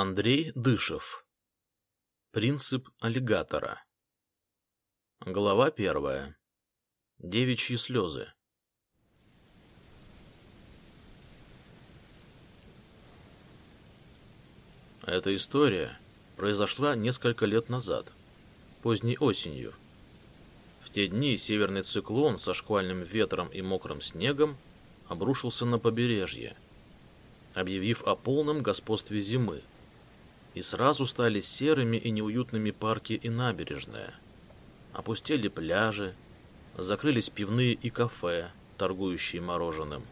Андрей Дышев. Принцип аллигатора. Глава первая. Девичьи слезы. Эта история произошла несколько лет назад, поздней осенью. В те дни северный циклон со шквальным ветром и мокрым снегом обрушился на побережье, объявив о полном господстве зимы – и сразу стали серыми и неуютными парки и набережная. Опустели пляжи, закрылись пивные и кафе, торгующие мороженым.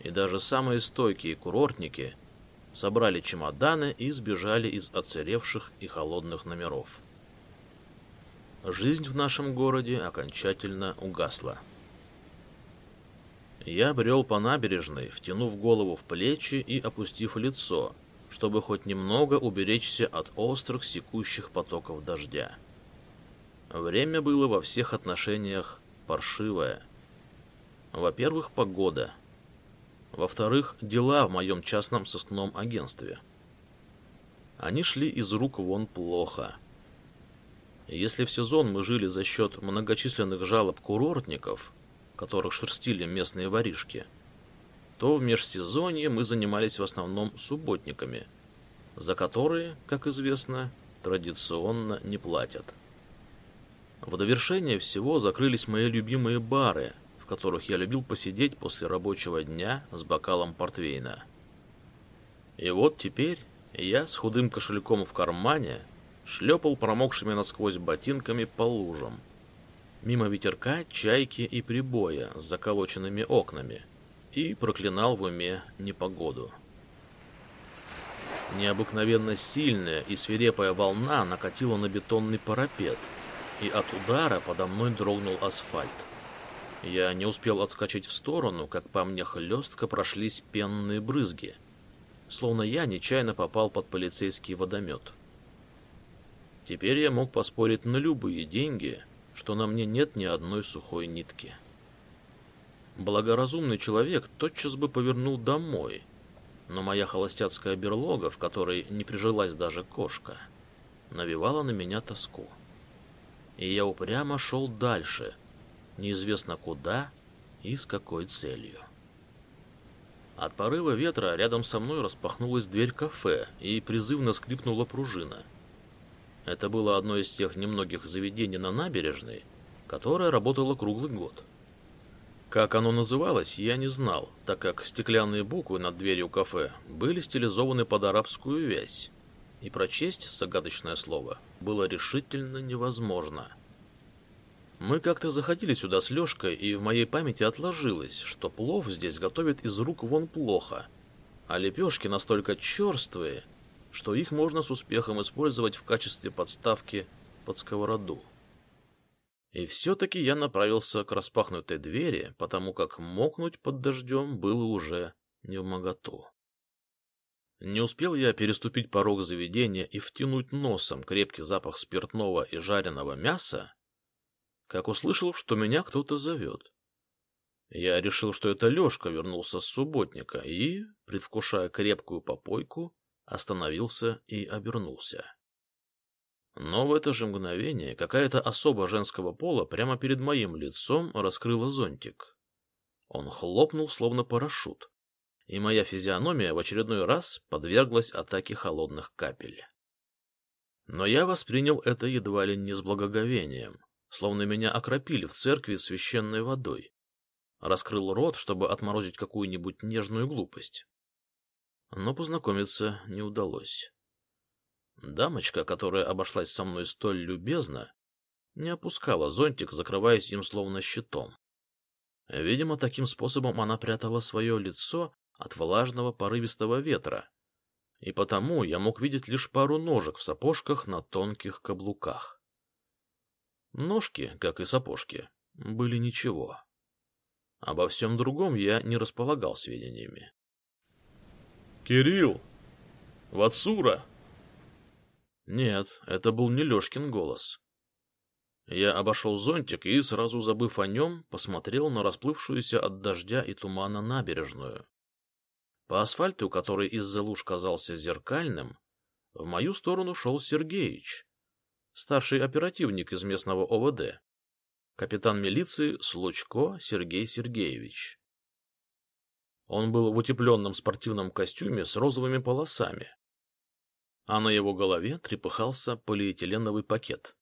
И даже самые стойкие курортники собрали чемоданы и сбежали из оцаревших и холодных номеров. Жизнь в нашем городе окончательно угасла. Я брел по набережной, втянув голову в плечи и опустив лицо – чтобы хоть немного уберечься от острых секущих потоков дождя. Время было во всех отношениях паршивое. Во-первых, погода. Во-вторых, дела в моем частном сыскном агентстве. Они шли из рук вон плохо. Если в сезон мы жили за счет многочисленных жалоб курортников, которых шерстили местные воришки – то в межсезонье мы занимались в основном субботниками, за которые, как известно, традиционно не платят. В довершение всего закрылись мои любимые бары, в которых я любил посидеть после рабочего дня с бокалом портвейна. И вот теперь я с худым кошельком в кармане шлепал промокшими насквозь ботинками по лужам. Мимо ветерка, чайки и прибоя с заколоченными окнами – и проклинал в уме непогоду. Необыкновенно сильная и свирепая волна накатила на бетонный парапет, и от удара подо мной дрогнул асфальт. Я не успел отскочить в сторону, как по мне хлестко прошлись пенные брызги, словно я нечаянно попал под полицейский водомет. Теперь я мог поспорить на любые деньги, что на мне нет ни одной сухой нитки. Благоразумный человек тотчас бы повернул домой, но моя холостяцкая берлога, в которой не прижилась даже кошка, навевала на меня тоску. И я упрямо шел дальше, неизвестно куда и с какой целью. От порыва ветра рядом со мной распахнулась дверь кафе и призывно скрипнула пружина. Это было одно из тех немногих заведений на набережной, которое работало круглый год. Как оно называлось, я не знал, так как стеклянные буквы над дверью кафе были стилизованы под арабскую вязь, и прочесть загадочное слово было решительно невозможно. Мы как-то заходили сюда с Лешкой, и в моей памяти отложилось, что плов здесь готовят из рук вон плохо, а лепешки настолько черствые, что их можно с успехом использовать в качестве подставки под сковороду. И все-таки я направился к распахнутой двери, потому как мокнуть под дождем было уже не в моготу. Не успел я переступить порог заведения и втянуть носом крепкий запах спиртного и жареного мяса, как услышал, что меня кто-то зовет. Я решил, что это Лешка вернулся с субботника и, предвкушая крепкую попойку, остановился и обернулся. Но в это же мгновение какая-то особа женского пола прямо перед моим лицом раскрыла зонтик. Он хлопнул, словно парашют, и моя физиономия в очередной раз подверглась атаке холодных капель. Но я воспринял это едва ли не с благоговением, словно меня окропили в церкви священной водой. Раскрыл рот, чтобы отморозить какую-нибудь нежную глупость. Но познакомиться не удалось. Дамочка, которая обошлась со мной столь любезно, не опускала зонтик, закрываясь им словно щитом. Видимо, таким способом она прятала свое лицо от влажного порывистого ветра, и потому я мог видеть лишь пару ножек в сапожках на тонких каблуках. Ножки, как и сапожки, были ничего. Обо всем другом я не располагал сведениями. — Кирилл! Вацура! Нет, это был не Лешкин голос. Я обошел зонтик и, сразу забыв о нем, посмотрел на расплывшуюся от дождя и тумана набережную. По асфальту, который из-за луж казался зеркальным, в мою сторону шел Сергеич, старший оперативник из местного ОВД, капитан милиции Случко Сергей Сергеевич. Он был в утепленном спортивном костюме с розовыми полосами, а на его голове трепыхался полиэтиленовый пакет.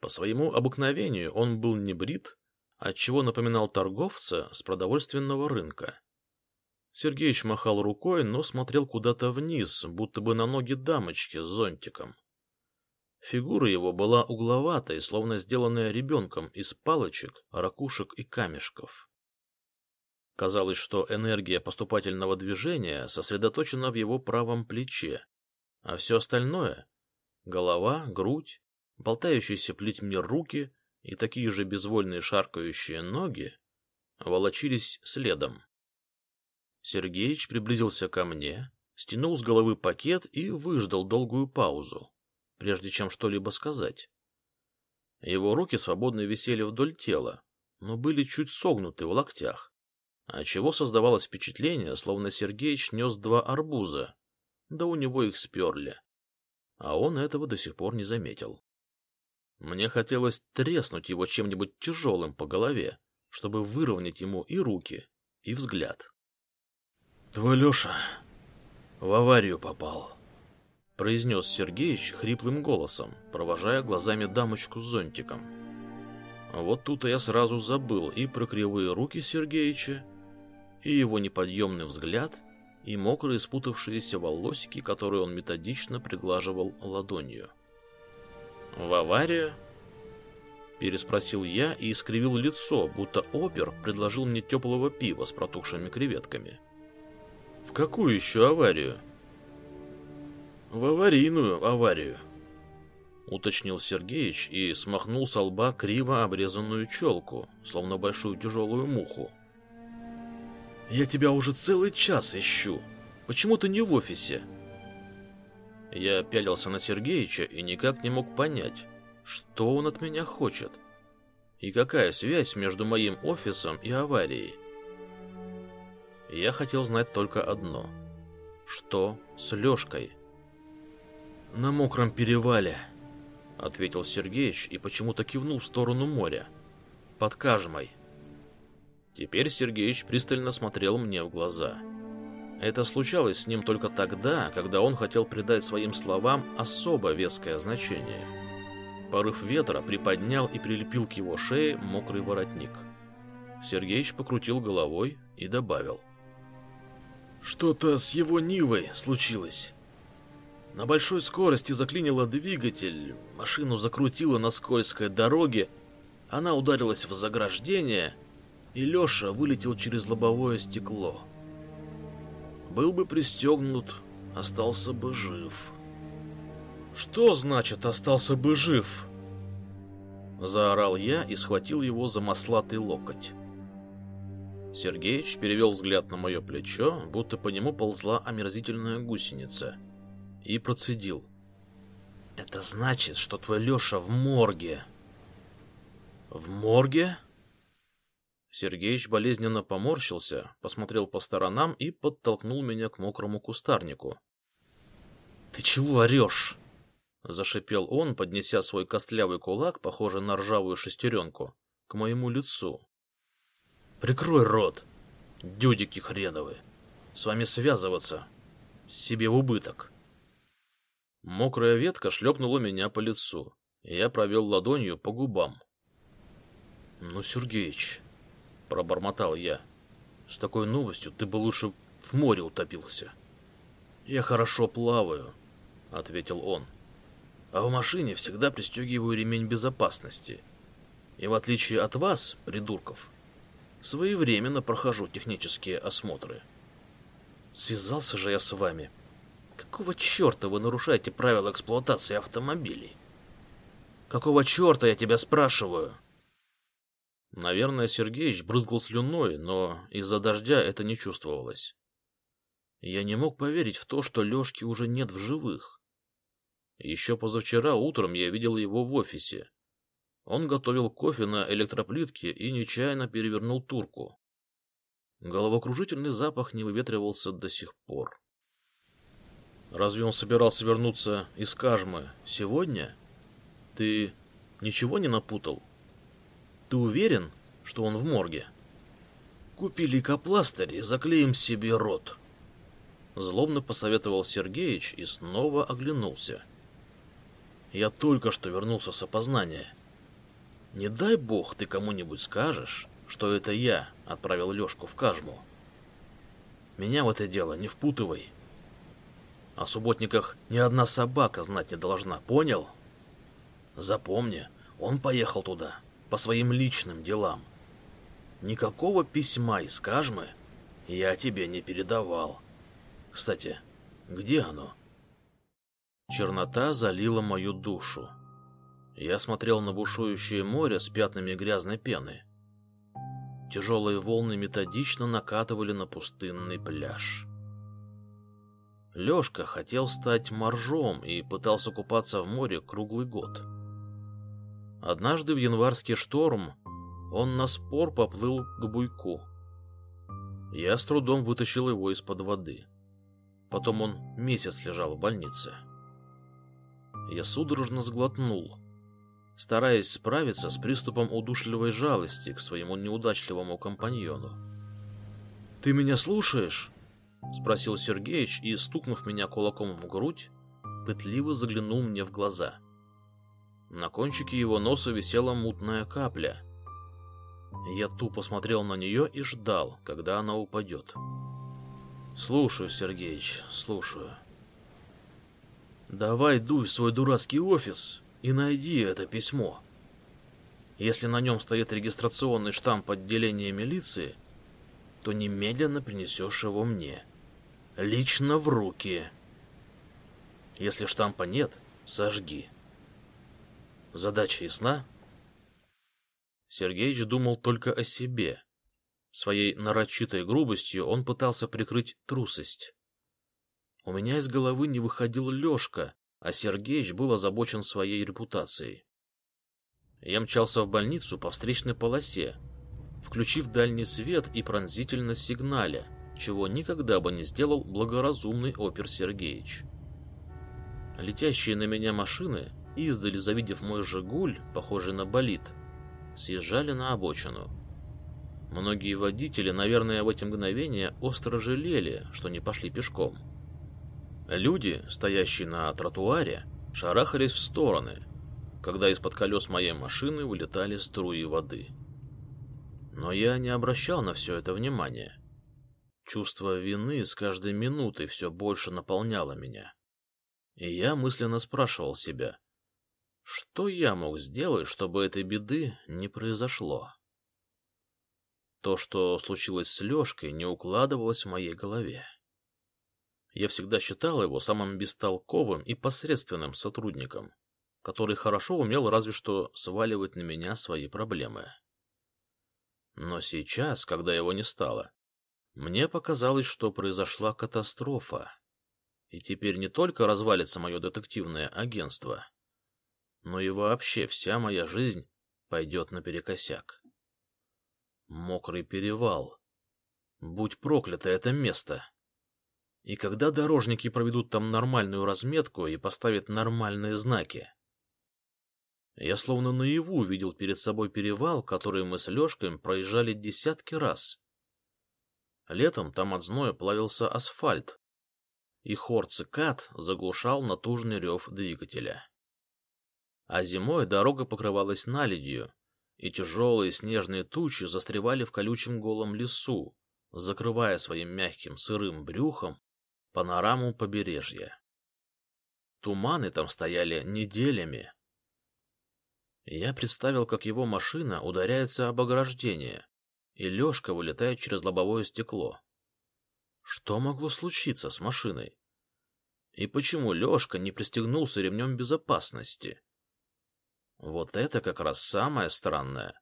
По своему обыкновению он был не брит, отчего напоминал торговца с продовольственного рынка. Сергеич махал рукой, но смотрел куда-то вниз, будто бы на ноги дамочки с зонтиком. Фигура его была угловатой, словно сделанная ребенком из палочек, ракушек и камешков. Казалось, что энергия поступательного движения сосредоточена в его правом плече, а все остальное — голова, грудь, болтающиеся плетьми руки и такие же безвольные шаркающие ноги волочились следом. Сергеич приблизился ко мне, стянул с головы пакет и выждал долгую паузу, прежде чем что-либо сказать. Его руки свободно висели вдоль тела, но были чуть согнуты в локтях, отчего создавалось впечатление, словно Сергеич нес два арбуза, да у него их сперли, а он этого до сих пор не заметил. Мне хотелось треснуть его чем-нибудь тяжелым по голове, чтобы выровнять ему и руки, и взгляд. — Твой Леша в аварию попал, — произнес Сергеич хриплым голосом, провожая глазами дамочку с зонтиком. Вот тут я сразу забыл и про кривые руки Сергеича, и его неподъемный взгляд, и мокрые спутавшиеся волосики, которые он методично приглаживал ладонью. «В аварию?» Переспросил я и искривил лицо, будто опер предложил мне теплого пива с протухшими креветками. «В какую еще аварию?» «В аварийную аварию», — уточнил Сергеич и смахнул со лба криво обрезанную челку, словно большую тяжелую муху. «Я тебя уже целый час ищу. Почему ты не в офисе?» Я пялился на Сергеича и никак не мог понять, что он от меня хочет и какая связь между моим офисом и аварией. Я хотел знать только одно. Что с Лешкой? «На мокром перевале», — ответил Сергеич и почему-то кивнул в сторону моря. «Под Кажмой». Теперь Сергеич пристально смотрел мне в глаза. Это случалось с ним только тогда, когда он хотел придать своим словам особо веское значение. Порыв ветра приподнял и прилепил к его шее мокрый воротник. Сергеич покрутил головой и добавил. «Что-то с его Нивой случилось. На большой скорости заклинило двигатель, машину закрутило на скользкой дороге, она ударилась в заграждение, и Леша вылетел через лобовое стекло». Был бы пристегнут, остался бы жив. «Что значит «остался бы жив»?» Заорал я и схватил его за маслатый локоть. Сергеич перевел взгляд на мое плечо, будто по нему ползла омерзительная гусеница, и процедил. «Это значит, что твой Леша в морге». «В морге?» Сергеич болезненно поморщился, посмотрел по сторонам и подтолкнул меня к мокрому кустарнику. «Ты чего орешь?» — зашипел он, поднеся свой костлявый кулак, похожий на ржавую шестеренку, к моему лицу. «Прикрой рот, дюдики хреновы! С вами связываться! Себе в убыток!» Мокрая ветка шлепнула меня по лицу, и я провел ладонью по губам. «Ну, Сергеич, — пробормотал я. «С такой новостью ты бы лучше в море утопился». «Я хорошо плаваю», — ответил он. «А в машине всегда пристегиваю ремень безопасности. И в отличие от вас, придурков, своевременно прохожу технические осмотры». «Связался же я с вами. Какого черта вы нарушаете правила эксплуатации автомобилей?» «Какого черта я тебя спрашиваю?» Наверное, Сергеич брызгал слюной, но из-за дождя это не чувствовалось. Я не мог поверить в то, что Лешки уже нет в живых. Еще позавчера утром я видел его в офисе. Он готовил кофе на электроплитке и нечаянно перевернул турку. Головокружительный запах не выветривался до сих пор. Разве он собирался вернуться из Кажмы сегодня? Ты ничего не напутал? Ты уверен, что он в морге? Купи лейкопластырь и заклеим себе рот. Злобно посоветовал Сергеич и снова оглянулся. Я только что вернулся с опознания. Не дай бог ты кому-нибудь скажешь, что это я отправил Лешку в Кажму. Меня в это дело не впутывай. О субботниках ни одна собака знать не должна, понял? Запомни, он поехал туда по своим личным делам. Никакого письма из Кажмы я тебе не передавал. Кстати, где оно? Чернота залила мою душу. Я смотрел на бушующее море с пятнами грязной пены. Тяжелые волны методично накатывали на пустынный пляж. Лёшка хотел стать моржом и пытался купаться в море круглый год. Однажды в январский шторм он на спор поплыл к буйку. Я с трудом вытащил его из-под воды. Потом он месяц лежал в больнице. Я судорожно сглотнул, стараясь справиться с приступом удушливой жалости к своему неудачливому компаньону. «Ты меня слушаешь?» — спросил Сергеич и, стукнув меня кулаком в грудь, пытливо заглянул мне в глаза. На кончике его носа висела мутная капля. Я тупо смотрел на нее и ждал, когда она упадет. «Слушаю, Сергеич, слушаю», Давай дуй в свой дурацкий офис и найди это письмо. Если на нем стоит регистрационный штамп отделения милиции, то немедленно принесешь его мне. Лично в руки. Если штампа нет, сожги. Задача ясна? Сергеич думал только о себе. Своей нарочитой грубостью он пытался прикрыть трусость. У меня из головы не выходил Лешка, а Сергеич был озабочен своей репутацией. Я мчался в больницу по встречной полосе, включив дальний свет и пронзительно сигналя, чего никогда бы не сделал благоразумный опер Сергеич. Летящие на меня машины, издали завидев мой «Жигуль», похожий на болид, съезжали на обочину. Многие водители, наверное, в эти мгновения остро жалели, что не пошли пешком. Люди, стоящие на тротуаре, шарахались в стороны, когда из-под колес моей машины вылетали струи воды. Но я не обращал на все это внимания. Чувство вины с каждой минутой все больше наполняло меня. И я мысленно спрашивал себя, что я мог сделать, чтобы этой беды не произошло? То, что случилось с Лешкой, не укладывалось в моей голове. Я всегда считал его самым бестолковым и посредственным сотрудником, который хорошо умел разве что сваливать на меня свои проблемы. Но сейчас, когда его не стало, мне показалось, что произошла катастрофа, и теперь не только развалится мое детективное агентство, но и вообще вся моя жизнь пойдет наперекосяк. Мокрый перевал. Будь проклято это место! И когда дорожники проведут там нормальную разметку и поставят нормальные знаки? Я словно наяву видел перед собой перевал, который мы с Лешкой проезжали десятки раз. Летом там от зноя плавился асфальт, и хор цикад заглушал натужный рев двигателя. А зимой дорога покрывалась наледью, и тяжелые снежные тучи застревали в колючем голом лесу, закрывая своим мягким сырым брюхом панораму побережья. Туманы там стояли неделями. Я представил, как его машина ударяется об ограждение, и Лешка вылетает через лобовое стекло. Что могло случиться с машиной? И почему Лешка не пристегнулся ремнем безопасности? Вот это как раз самое странное.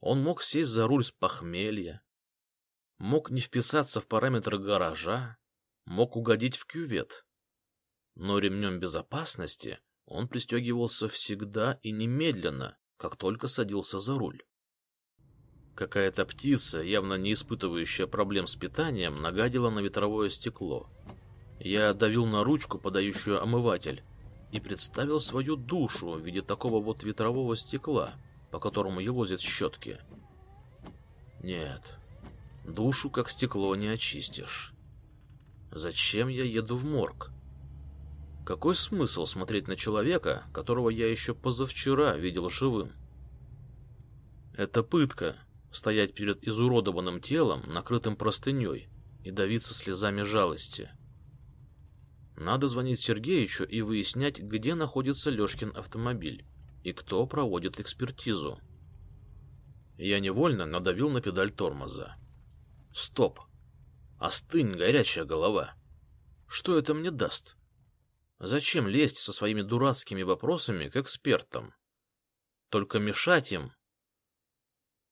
Он мог сесть за руль с похмелья, мог не вписаться в параметры гаража, мог угодить в кювет. Но ремнем безопасности он пристегивался всегда и немедленно, как только садился за руль. Какая-то птица, явно не испытывающая проблем с питанием, нагадила на ветровое стекло. Я давил на ручку, подающую омыватель, и представил свою душу в виде такого вот ветрового стекла, по которому елозят щетки. Нет, душу как стекло не очистишь. Зачем я еду в морг? Какой смысл смотреть на человека, которого я еще позавчера видел живым? Это пытка — стоять перед изуродованным телом, накрытым простыней, и давиться слезами жалости. Надо звонить Сергеичу и выяснять, где находится Лешкин автомобиль и кто проводит экспертизу. Я невольно надавил на педаль тормоза. Стоп! Остынь, горячая голова! Что это мне даст? Зачем лезть со своими дурацкими вопросами к экспертам? Только мешать им?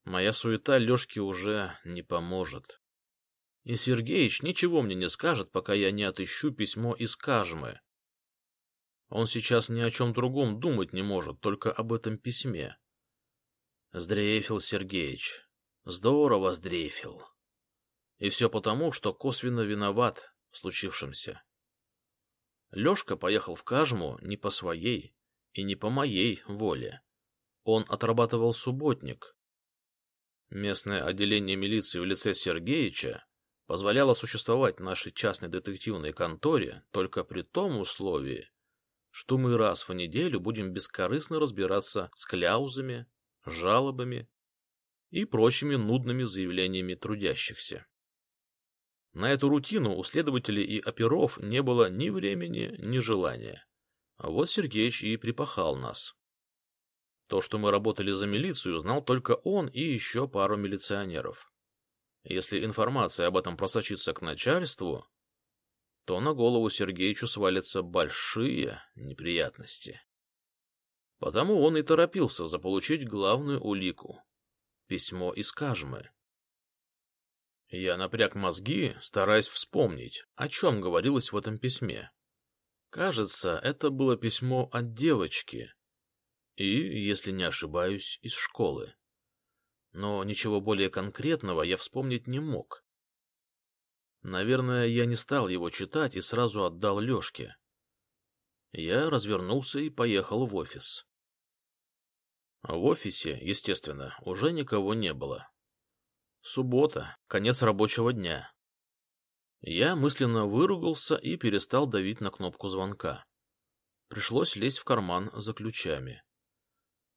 Моя суета Лешке уже не поможет. И Сергеич ничего мне не скажет, пока я не отыщу письмо из Кажмы. Он сейчас ни о чем другом думать не может, только об этом письме. Сдрейфил Сергеич. Здорово сдрейфил. И все потому, что косвенно виноват в случившемся. Лешка поехал в Кажму не по своей и не по моей воле. Он отрабатывал субботник. Местное отделение милиции в лице Сергеича позволяло существовать нашей частной детективной конторе только при том условии, что мы раз в неделю будем бескорыстно разбираться с кляузами, жалобами и прочими нудными заявлениями трудящихся. На эту рутину у следователей и оперов не было ни времени, ни желания. А вот Сергеич и припахал нас. То, что мы работали за милицию, знал только он и еще пару милиционеров. Если информация об этом просочится к начальству, то на голову Сергеичу свалятся большие неприятности. Потому он и торопился заполучить главную улику — письмо из Кажмы. Я напряг мозги, стараясь вспомнить, о чем говорилось в этом письме. Кажется, это было письмо от девочки. И, если не ошибаюсь, из школы. Но ничего более конкретного я вспомнить не мог. Наверное, я не стал его читать и сразу отдал Лешке. Я развернулся и поехал в офис. В офисе, естественно, уже никого не было. Суббота, конец рабочего дня. Я мысленно выругался и перестал давить на кнопку звонка. Пришлось лезть в карман за ключами.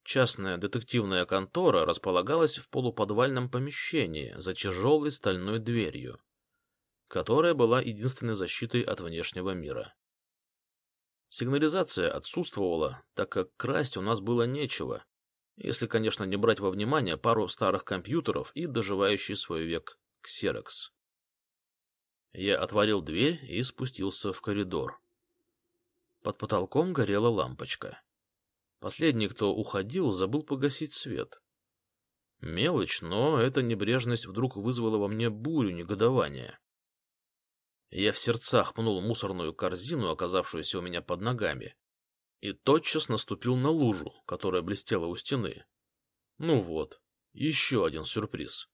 Частная детективная контора располагалась в полуподвальном помещении за тяжелой стальной дверью, которая была единственной защитой от внешнего мира. Сигнализация отсутствовала, так как красть у нас было нечего, если, конечно, не брать во внимание пару старых компьютеров и доживающий свой век ксерокс. Я отворил дверь и спустился в коридор. Под потолком горела лампочка. Последний, кто уходил, забыл погасить свет. Мелочь, но эта небрежность вдруг вызвала во мне бурю негодования. Я в сердцах пнул мусорную корзину, оказавшуюся у меня под ногами, и тотчас наступил на лужу, которая блестела у стены. Ну вот, еще один сюрприз.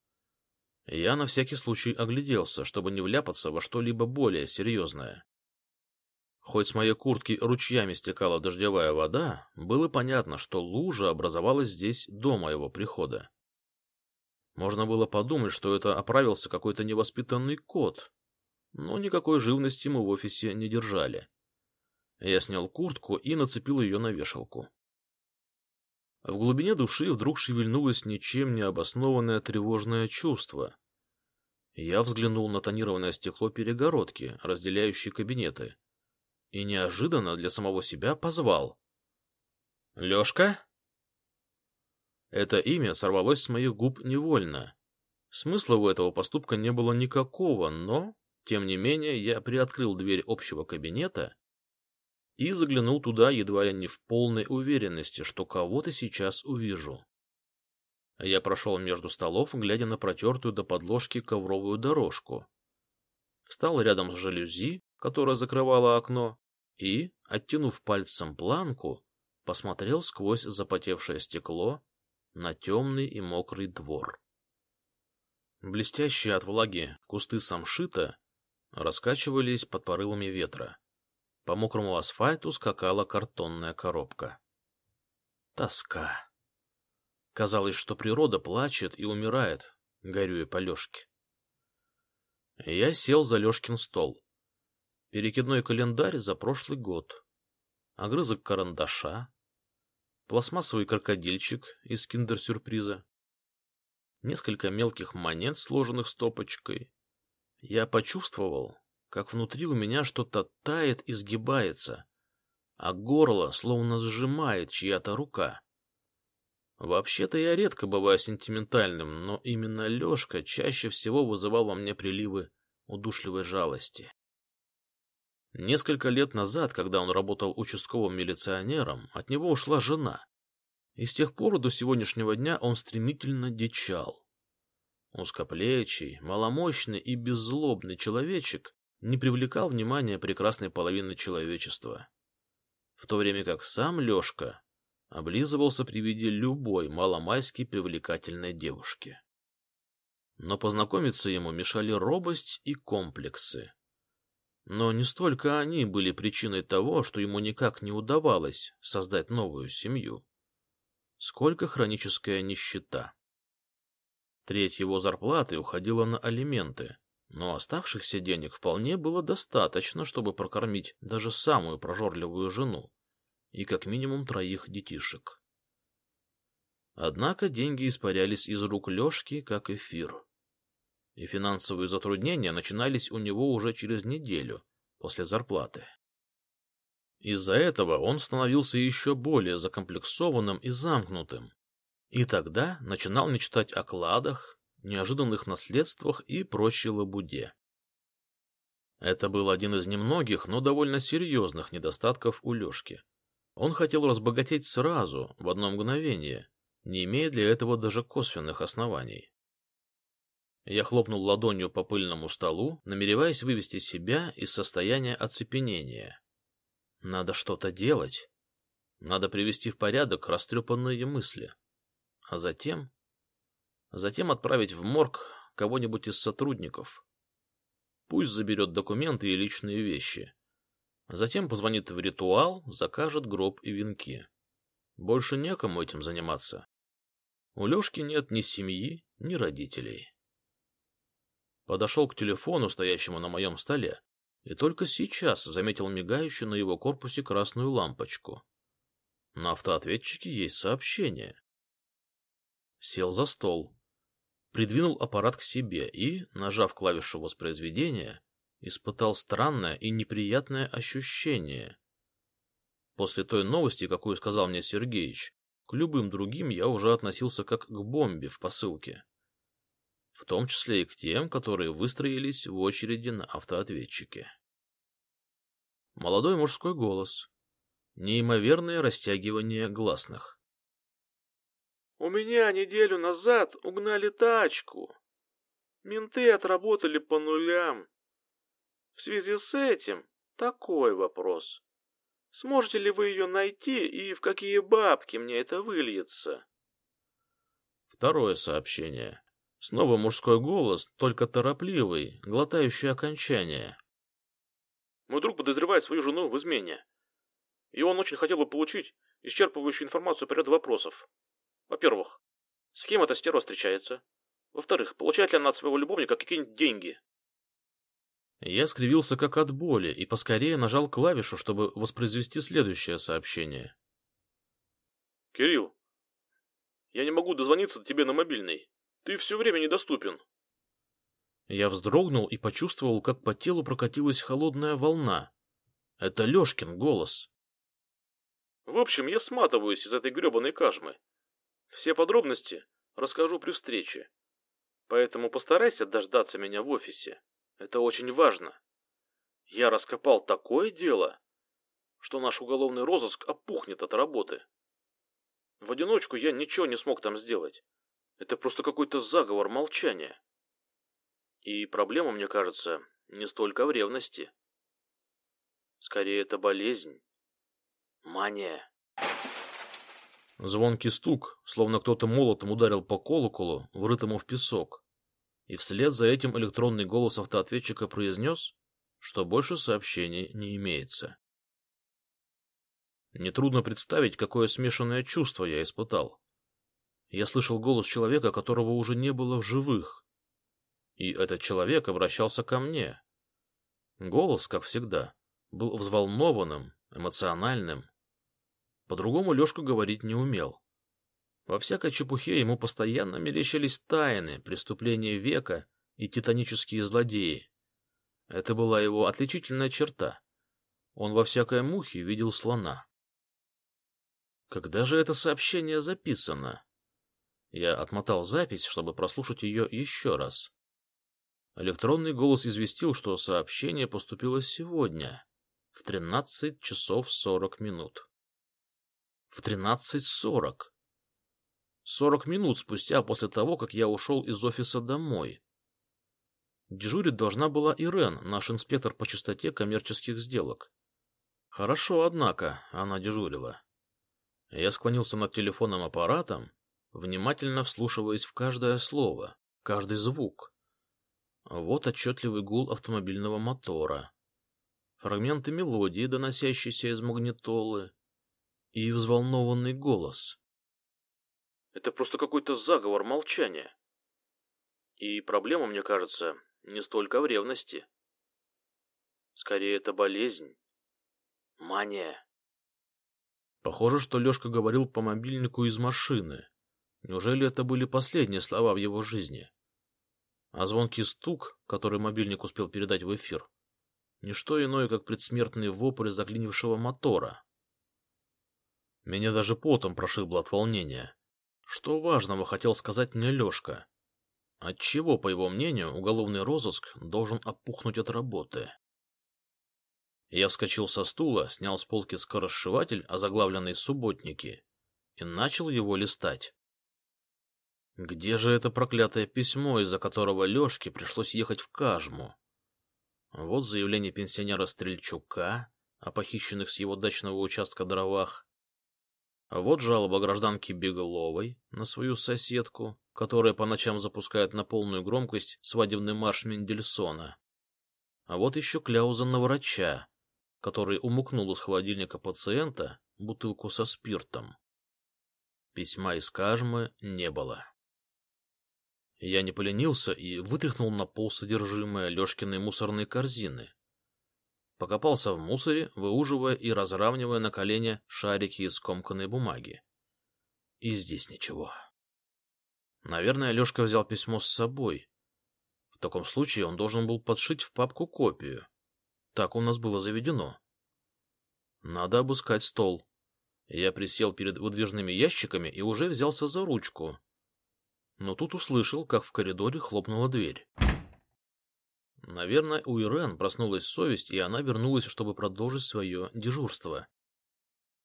Я на всякий случай огляделся, чтобы не вляпаться во что-либо более серьезное. Хоть с моей куртки ручьями стекала дождевая вода, было понятно, что лужа образовалась здесь до моего прихода. Можно было подумать, что это оправился какой-то невоспитанный кот, но никакой живности мы в офисе не держали. Я снял куртку и нацепил ее на вешалку. В глубине души вдруг шевельнулось ничем не обоснованное тревожное чувство. Я взглянул на тонированное стекло перегородки, разделяющей кабинеты, и неожиданно для самого себя позвал. «Лешка?» Это имя сорвалось с моих губ невольно. Смысла у этого поступка не было никакого, но, тем не менее, я приоткрыл дверь общего кабинета и заглянул туда едва ли не в полной уверенности, что кого-то сейчас увижу. Я прошел между столов, глядя на протертую до подложки ковровую дорожку. Встал рядом с жалюзи, которая закрывала окно, и, оттянув пальцем планку, посмотрел сквозь запотевшее стекло на темный и мокрый двор. Блестящие от влаги кусты самшита раскачивались под порывами ветра. По мокрому асфальту скакала картонная коробка. Тоска. Казалось, что природа плачет и умирает, горюя по Лешке. Я сел за Лешкин стол. Перекидной календарь за прошлый год. Огрызок карандаша. Пластмассовый крокодильчик из киндер-сюрприза. Несколько мелких монет, сложенных стопочкой. Я почувствовал, как внутри у меня что-то тает и сгибается, а горло словно сжимает чья-то рука. Вообще-то я редко бываю сентиментальным, но именно Лешка чаще всего вызывал во мне приливы удушливой жалости. Несколько лет назад, когда он работал участковым милиционером, от него ушла жена. И с тех пор до сегодняшнего дня он стремительно дичал. Узкоплечий, маломощный и беззлобный человечек не привлекал внимания прекрасной половины человечества. В то время как сам Лешка облизывался при виде любой маломайски привлекательной девушки. Но познакомиться ему мешали робость и комплексы. Но не столько они были причиной того, что ему никак не удавалось создать новую семью, сколько хроническая нищета. Треть его зарплаты уходила на алименты, но оставшихся денег вполне было достаточно, чтобы прокормить даже самую прожорливую жену и как минимум троих детишек. Однако деньги испарялись из рук Лешки, как эфир. И финансовые затруднения начинались у него уже через неделю после зарплаты. Из-за этого он становился еще более закомплексованным и замкнутым, и тогда начинал мечтать о кладах, неожиданных наследствах и прочей лабуде. Это был один из немногих, но довольно серьезных недостатков у Лешки. Он хотел разбогатеть сразу, в одно мгновение, не имея для этого даже косвенных оснований. Я хлопнул ладонью по пыльному столу, намереваясь вывести себя из состояния оцепенения. Надо что-то делать. Надо привести в порядок растрепанные мысли. А затем... Затем отправить в морг кого-нибудь из сотрудников. Пусть заберет документы и личные вещи. Затем позвонит в ритуал, закажет гроб и венки. Больше некому этим заниматься. У Лешки нет ни семьи, ни родителей. Подошел к телефону, стоящему на моем столе, и только сейчас заметил мигающую на его корпусе красную лампочку. На автоответчике есть сообщение. Сел за стол, придвинул аппарат к себе и, нажав клавишу воспроизведения, испытал странное и неприятное ощущение. После той новости, какую сказал мне Сергеич, к любым другим я уже относился как к бомбе в посылке. В том числе и к тем, которые выстроились в очереди на автоответчике. Молодой мужской голос. Неимоверное растягивание гласных. «У меня неделю назад угнали тачку. Менты отработали по нулям. В связи с этим такой вопрос. Сможете ли вы ее найти и в какие бабки мне это выльется? Второе сообщение. Снова мужской голос, только торопливый, глотающий окончание. Мой друг подозревает свою жену в измене. И он очень хотел бы получить исчерпывающую информацию по ряду вопросов. Во-первых, с кем эта стерва встречается? Во-вторых, получает ли она от своего любовника какие-нибудь деньги? Я скривился как от боли и поскорее нажал клавишу, чтобы воспроизвести следующее сообщение. «Кирилл, я не могу дозвониться тебе на мобильный. Ты все время недоступен». Я вздрогнул и почувствовал, как по телу прокатилась холодная волна. Это Лешкин голос. «В общем, я сматываюсь из этой гребаной кашмы. Все подробности расскажу при встрече. Поэтому постарайся дождаться меня в офисе». Это очень важно. Я раскопал такое дело, что наш уголовный розыск опухнет от работы. В одиночку я ничего не смог там сделать. Это просто какой-то заговор молчания. И проблема, мне кажется, не столько в ревности. Скорее, это болезнь. Мания. Звонкий стук, словно кто-то молотом ударил по колоколу, врытому в песок и вслед за этим электронный голос автоответчика произнес что больше сообщений не имеется. Нетрудно представить, какое смешанное чувство я испытал. Я слышал голос человека, которого уже не было в живых. И этот человек обращался ко мне. Голос, как всегда, был взволнованным, эмоциональным. По-другому Лешку говорить не умел. Во всякой чепухе ему постоянно мерещились тайны, преступления века и титанические злодеи. Это была его отличительная черта. Он во всякой мухе видел слона. Когда же это сообщение записано? Я отмотал запись, чтобы прослушать ее еще раз. Электронный голос известил, что сообщение поступило сегодня, в 13 часов 40 минут. В 13.40. 40 минут спустя после того, как я ушел из офиса домой. Дежурить должна была Ирен, наш инспектор по чистоте коммерческих сделок. Хорошо, однако, она дежурила. Я склонился над телефонным аппаратом, внимательно вслушиваясь в каждое слово, каждый звук. Вот отчетливый гул автомобильного мотора, фрагменты мелодии, доносящиеся из магнитолы, и взволнованный голос. Это просто какой-то заговор молчания. И проблема, мне кажется, не столько в ревности. Скорее, это болезнь. Мания. Похоже, что Лешка говорил по мобильнику из машины. Неужели это были последние слова в его жизни? А звонкий стук, который мобильник успел передать в эфир, не что иное, как предсмертный вопль заклинившего мотора. Меня даже потом прошибло от волнения. Что важного хотел сказать мне Лешка? Отчего, по его мнению, уголовный розыск должен опухнуть от работы? Я вскочил со стула, снял с полки скоросшиватель, озаглавленный «Субботники», и начал его листать. Где же это проклятое письмо, из-за которого Лешке пришлось ехать в Кажму? Вот заявление пенсионера Стрельчука о похищенных с его дачного участка дровах. Вот жалоба гражданки Бегловой на свою соседку, которая по ночам запускает на полную громкость свадебный марш Мендельсона. А вот еще кляуза на врача, который умукнул из холодильника пациента бутылку со спиртом. Письма из Кажмы не было. Я не поленился и вытряхнул на пол содержимое Лешкиной мусорной корзины, Покопался в мусоре, выуживая и разравнивая на колене шарики из скомканной бумаги. И здесь ничего. Наверное, Лешка взял письмо с собой. В таком случае он должен был подшить в папку копию. Так у нас было заведено. Надо обыскать стол. Я присел перед выдвижными ящиками и уже взялся за ручку. Но тут услышал, как в коридоре хлопнула дверь. Наверное, у Ирен проснулась совесть, и она вернулась, чтобы продолжить свое дежурство.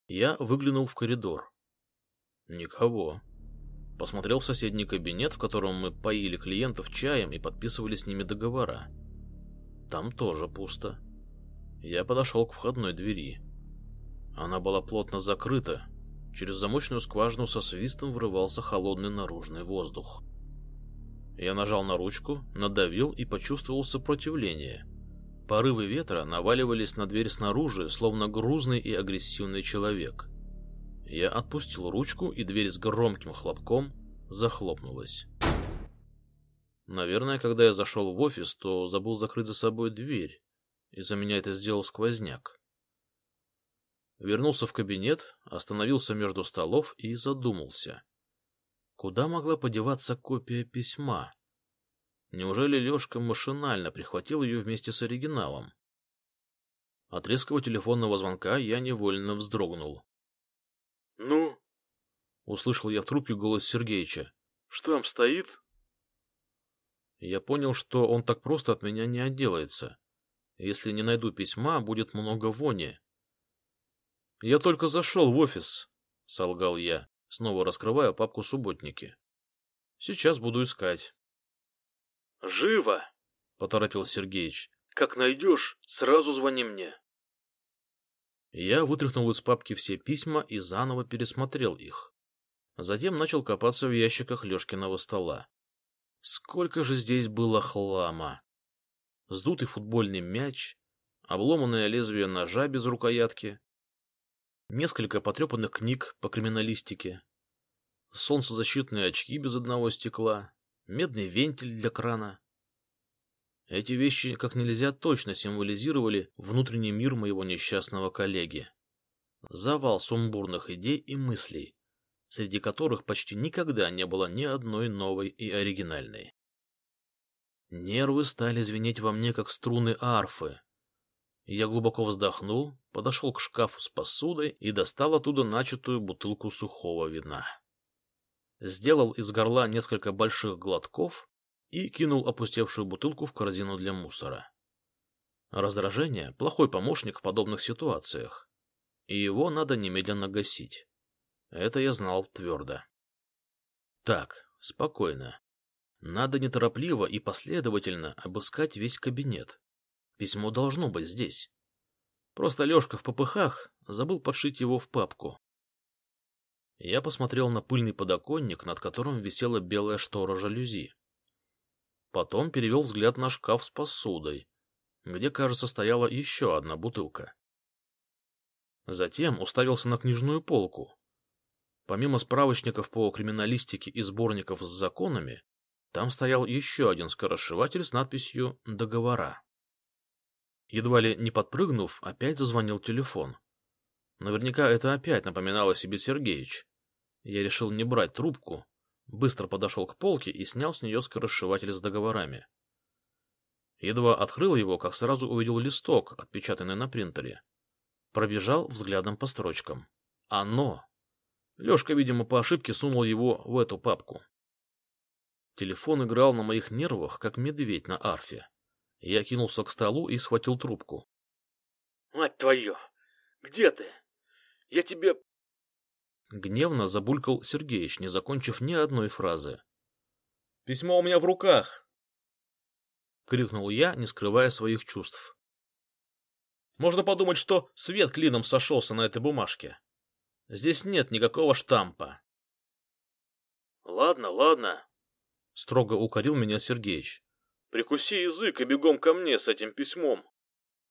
Я выглянул в коридор. Никого. Посмотрел в соседний кабинет, в котором мы поили клиентов чаем и подписывали с ними договора. Там тоже пусто. Я подошел к входной двери. Она была плотно закрыта. Через замочную скважину со свистом врывался холодный наружный воздух. Я нажал на ручку, надавил и почувствовал сопротивление. Порывы ветра наваливались на дверь снаружи, словно грузный и агрессивный человек. Я отпустил ручку, и дверь с громким хлопком захлопнулась. Наверное, когда я зашел в офис, то забыл закрыть за собой дверь, и за меня это сделал сквозняк. Вернулся в кабинет, остановился между столов и задумался. Куда могла подеваться копия письма? Неужели Лешка машинально прихватил ее вместе с оригиналом? От резкого телефонного звонка я невольно вздрогнул. — Ну? — услышал я в трубке голос Сергеича. — Что там стоит? Я понял, что он так просто от меня не отделается. Если не найду письма, будет много вони. — Я только зашел в офис, — солгал я. Снова раскрываю папку «Субботники». Сейчас буду искать. «Живо!» — поторопил Сергеич. «Как найдешь, сразу звони мне». Я вытряхнул из папки все письма и заново пересмотрел их. Затем начал копаться в ящиках Лешкиного стола. Сколько же здесь было хлама! Сдутый футбольный мяч, обломанное лезвие ножа без рукоятки, несколько потрепанных книг по криминалистике, солнцезащитные очки без одного стекла, медный вентиль для крана. Эти вещи как нельзя точно символизировали внутренний мир моего несчастного коллеги. Завал сумбурных идей и мыслей, среди которых почти никогда не было ни одной новой и оригинальной. Нервы стали звенеть во мне, как струны арфы. Я глубоко вздохнул, подошел к шкафу с посудой и достал оттуда начатую бутылку сухого вина. Сделал из горла несколько больших глотков и кинул опустевшую бутылку в корзину для мусора. Раздражение — плохой помощник в подобных ситуациях, и его надо немедленно гасить. Это я знал твердо. Так, спокойно. Надо неторопливо и последовательно обыскать весь кабинет. Письмо должно быть здесь. Просто Лешка в попыхах забыл подшить его в папку. Я посмотрел на пыльный подоконник, над которым висела белая штора жалюзи. Потом перевел взгляд на шкаф с посудой, где, кажется, стояла еще одна бутылка. Затем уставился на книжную полку. Помимо справочников по криминалистике и сборников с законами, там стоял еще один скоросшиватель с надписью «Договора». Едва ли не подпрыгнув, опять зазвонил телефон. Наверняка это опять напоминало себе Сергеич. Я решил не брать трубку, быстро подошел к полке и снял с нее скоросшиватель с договорами. Едва открыл его, как сразу увидел листок, отпечатанный на принтере. Пробежал взглядом по строчкам. Оно! Лешка, видимо, по ошибке сунул его в эту папку. Телефон играл на моих нервах, как медведь на арфе. Я кинулся к столу и схватил трубку. — Мать твою! Где ты? Я тебе... Гневно забулькал Сергеич, не закончив ни одной фразы. — Письмо у меня в руках! — крикнул я, не скрывая своих чувств. Можно подумать, что свет клином сошелся на этой бумажке. Здесь нет никакого штампа. — Ладно, ладно, — строго укорил меня Сергеич. — Прикуси язык и бегом ко мне с этим письмом.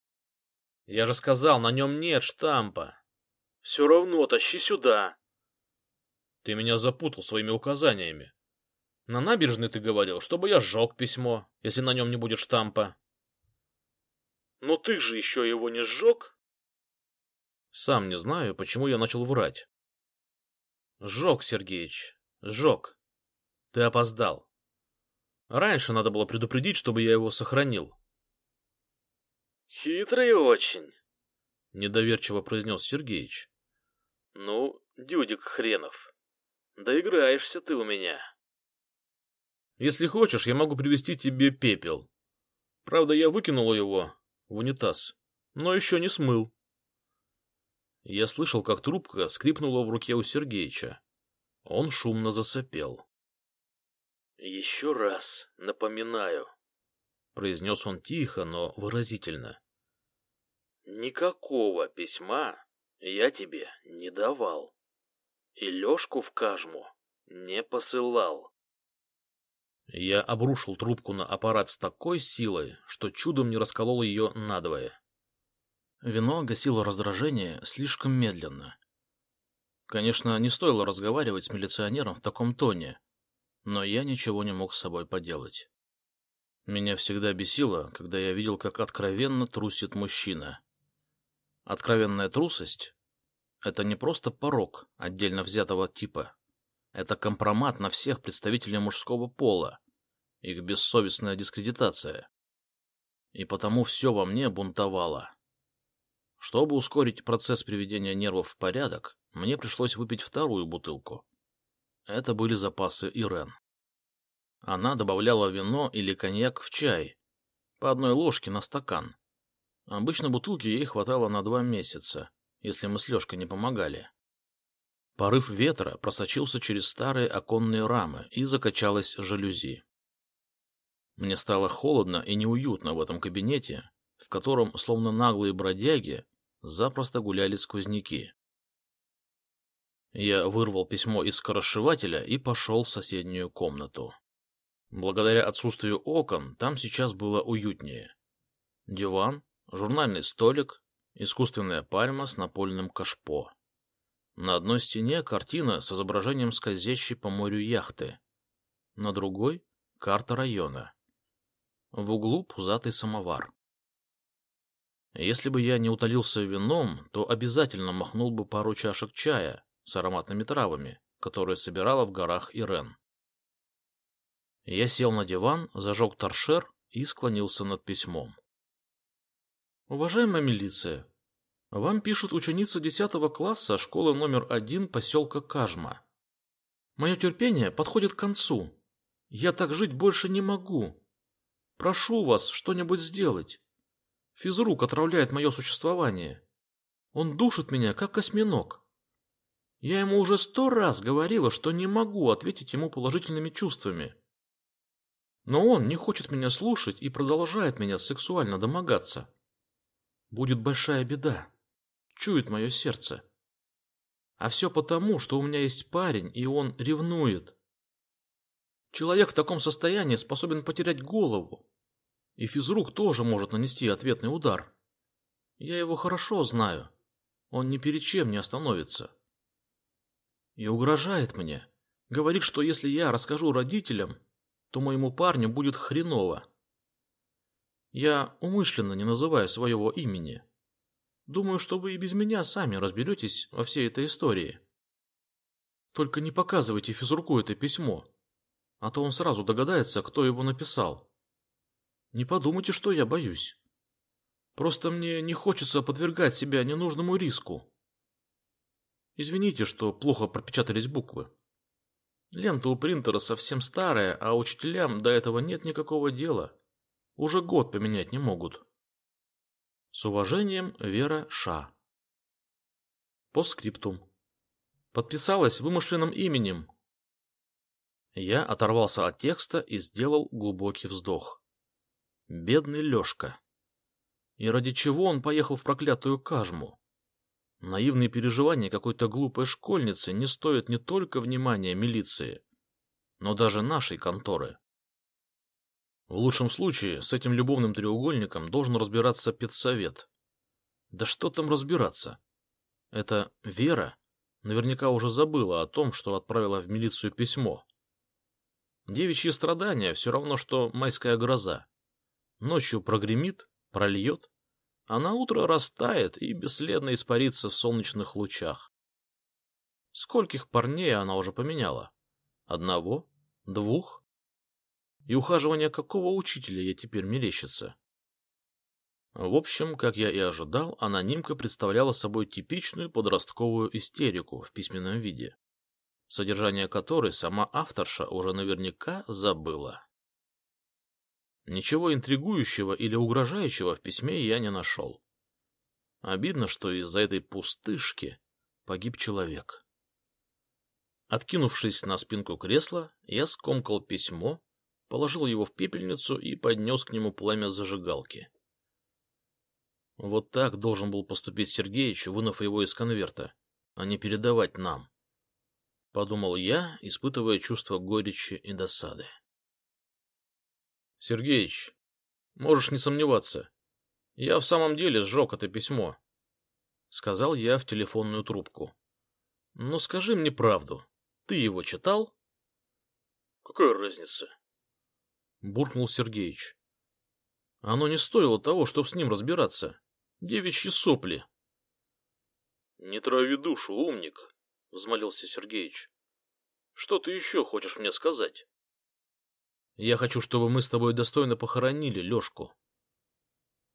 — Я же сказал, на нем нет штампа. — Все равно тащи сюда. Ты меня запутал своими указаниями. На набережной ты говорил, чтобы я сжег письмо, если на нем не будет штампа. Но ты же еще его не сжег? Сам не знаю, почему я начал врать. Сжег, Сергеич, сжег. Ты опоздал. Раньше надо было предупредить, чтобы я его сохранил. Хитрый очень, недоверчиво произнес Сергеич. Ну, дюдик хренов. Доиграешься ты у меня. Если хочешь, я могу привезти тебе пепел. Правда, я выкинул его в унитаз, но еще не смыл. Я слышал, как трубка скрипнула в руке у Сергеича. Он шумно засопел. — Еще раз напоминаю, — произнес он тихо, но выразительно. — Никакого письма я тебе не давал и Лёшку в кажму не посылал. Я обрушил трубку на аппарат с такой силой, что чудом не расколол ее надвое. Вино гасило раздражение слишком медленно. Конечно, не стоило разговаривать с милиционером в таком тоне, но я ничего не мог с собой поделать. Меня всегда бесило, когда я видел, как откровенно трусит мужчина. Откровенная трусость это не просто порог отдельно взятого типа. Это компромат на всех представителей мужского пола, их бессовестная дискредитация. И потому все во мне бунтовало. Чтобы ускорить процесс приведения нервов в порядок, мне пришлось выпить вторую бутылку. Это были запасы Ирен. Она добавляла вино или коньяк в чай, по одной ложке на стакан. Обычно бутылки ей хватало на два месяца, если мы с Лешкой не помогали. Порыв ветра просочился через старые оконные рамы и закачалась жалюзи. Мне стало холодно и неуютно в этом кабинете, в котором, словно наглые бродяги, запросто гуляли сквозняки. Я вырвал письмо из скоросшивателя и пошел в соседнюю комнату. Благодаря отсутствию окон там сейчас было уютнее. Диван, журнальный столик, искусственная пальма с напольным кашпо. На одной стене картина с изображением скользящей по морю яхты. На другой — карта района. В углу пузатый самовар. Если бы я не утолился вином, то обязательно махнул бы пару чашек чая с ароматными травами, которые собирала в горах Ирен. Я сел на диван, зажег торшер и склонился над письмом. Уважаемая милиция, вам пишет ученица 10 класса школы номер один поселка Кажма. Мое терпение подходит к концу. Я так жить больше не могу. Прошу вас что-нибудь сделать. Физрук отравляет мое существование. Он душит меня, как осьминог. Я ему уже сто раз говорила, что не могу ответить ему положительными чувствами. Но он не хочет меня слушать и продолжает меня сексуально домогаться. Будет большая беда чует мое сердце. А все потому, что у меня есть парень, и он ревнует. Человек в таком состоянии способен потерять голову. И физрук тоже может нанести ответный удар. Я его хорошо знаю. Он ни перед чем не остановится. И угрожает мне. Говорит, что если я расскажу родителям, то моему парню будет хреново. Я умышленно не называю своего имени. Думаю, что вы и без меня сами разберетесь во всей этой истории. Только не показывайте физруку это письмо, а то он сразу догадается, кто его написал. Не подумайте, что я боюсь. Просто мне не хочется подвергать себя ненужному риску. Извините, что плохо пропечатались буквы. Лента у принтера совсем старая, а учителям до этого нет никакого дела. Уже год поменять не могут. С уважением, Вера Ша. По скриптум. Подписалась вымышленным именем. Я оторвался от текста и сделал глубокий вздох. Бедный Лешка. И ради чего он поехал в проклятую Кажму? Наивные переживания какой-то глупой школьницы не стоят не только внимания милиции, но даже нашей конторы. В лучшем случае с этим любовным треугольником должен разбираться педсовет. Да что там разбираться? Это Вера наверняка уже забыла о том, что отправила в милицию письмо. Девичьи страдания все равно, что майская гроза. Ночью прогремит, прольет, а на утро растает и бесследно испарится в солнечных лучах. Скольких парней она уже поменяла? Одного? Двух? И ухаживание какого учителя ей теперь мерещится? В общем, как я и ожидал, анонимка представляла собой типичную подростковую истерику в письменном виде, содержание которой сама авторша уже наверняка забыла. Ничего интригующего или угрожающего в письме я не нашел. Обидно, что из-за этой пустышки погиб человек. Откинувшись на спинку кресла, я скомкал письмо положил его в пепельницу и поднес к нему пламя зажигалки. Вот так должен был поступить Сергеич, вынув его из конверта, а не передавать нам. Подумал я, испытывая чувство горечи и досады. Сергеич, можешь не сомневаться. Я в самом деле сжег это письмо. Сказал я в телефонную трубку. Но скажи мне правду. Ты его читал? Какая разница? буркнул Сергеич. Оно не стоило того, чтобы с ним разбираться. Девичьи сопли. — Не трави душу, умник, — взмолился Сергеич. — Что ты еще хочешь мне сказать? — Я хочу, чтобы мы с тобой достойно похоронили Лешку.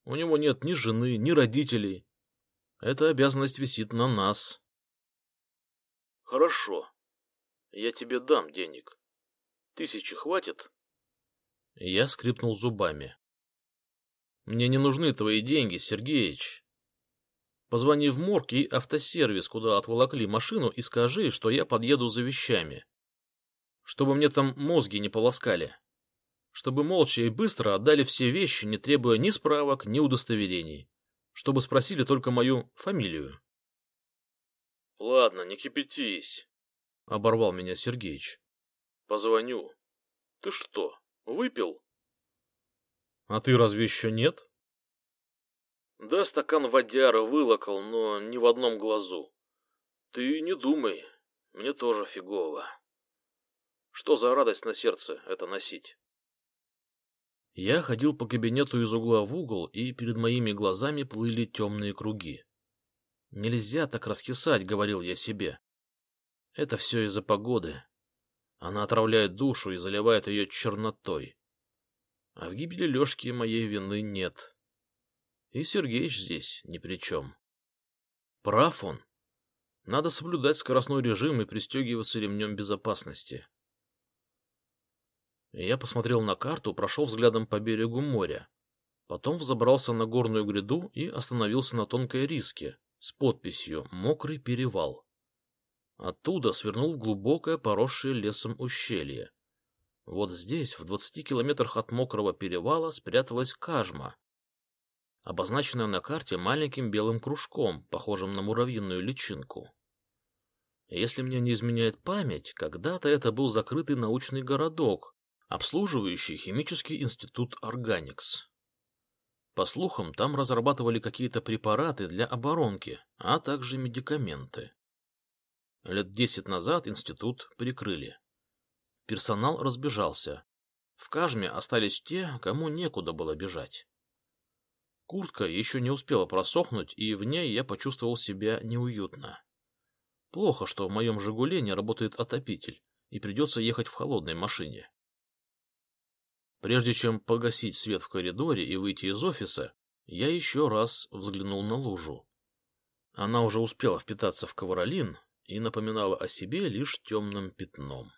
У него нет ни жены, ни родителей. Эта обязанность висит на нас. — Хорошо. Я тебе дам денег. Тысячи хватит? Я скрипнул зубами. Мне не нужны твои деньги, Сергеич. Позвони в морг и автосервис, куда отволокли машину, и скажи, что я подъеду за вещами. Чтобы мне там мозги не полоскали. Чтобы молча и быстро отдали все вещи, не требуя ни справок, ни удостоверений. Чтобы спросили только мою фамилию. — Ладно, не кипятись, — оборвал меня Сергеич. — Позвоню. Ты что, Выпил? А ты разве еще нет? Да, стакан водяра вылокал, но не в одном глазу. Ты не думай, мне тоже фигово. Что за радость на сердце это носить? Я ходил по кабинету из угла в угол, и перед моими глазами плыли темные круги. «Нельзя так раскисать», — говорил я себе. «Это все из-за погоды. Она отравляет душу и заливает ее чернотой. А в гибели Лешки моей вины нет. И Сергеич здесь ни при чем. Прав он. Надо соблюдать скоростной режим и пристегиваться ремнем безопасности. Я посмотрел на карту, прошел взглядом по берегу моря. Потом взобрался на горную гряду и остановился на тонкой риске с подписью «Мокрый перевал». Оттуда свернул в глубокое поросшее лесом ущелье. Вот здесь, в двадцати километрах от мокрого перевала, спряталась Кажма, обозначенная на карте маленьким белым кружком, похожим на муравьиную личинку. Если мне не изменяет память, когда-то это был закрытый научный городок, обслуживающий химический институт Органикс. По слухам, там разрабатывали какие-то препараты для оборонки, а также медикаменты. Лет десять назад институт прикрыли. Персонал разбежался. В Кажме остались те, кому некуда было бежать. Куртка еще не успела просохнуть, и в ней я почувствовал себя неуютно. Плохо, что в моем «Жигуле» не работает отопитель, и придется ехать в холодной машине. Прежде чем погасить свет в коридоре и выйти из офиса, я еще раз взглянул на лужу. Она уже успела впитаться в ковролин и напоминала о себе лишь темным пятном.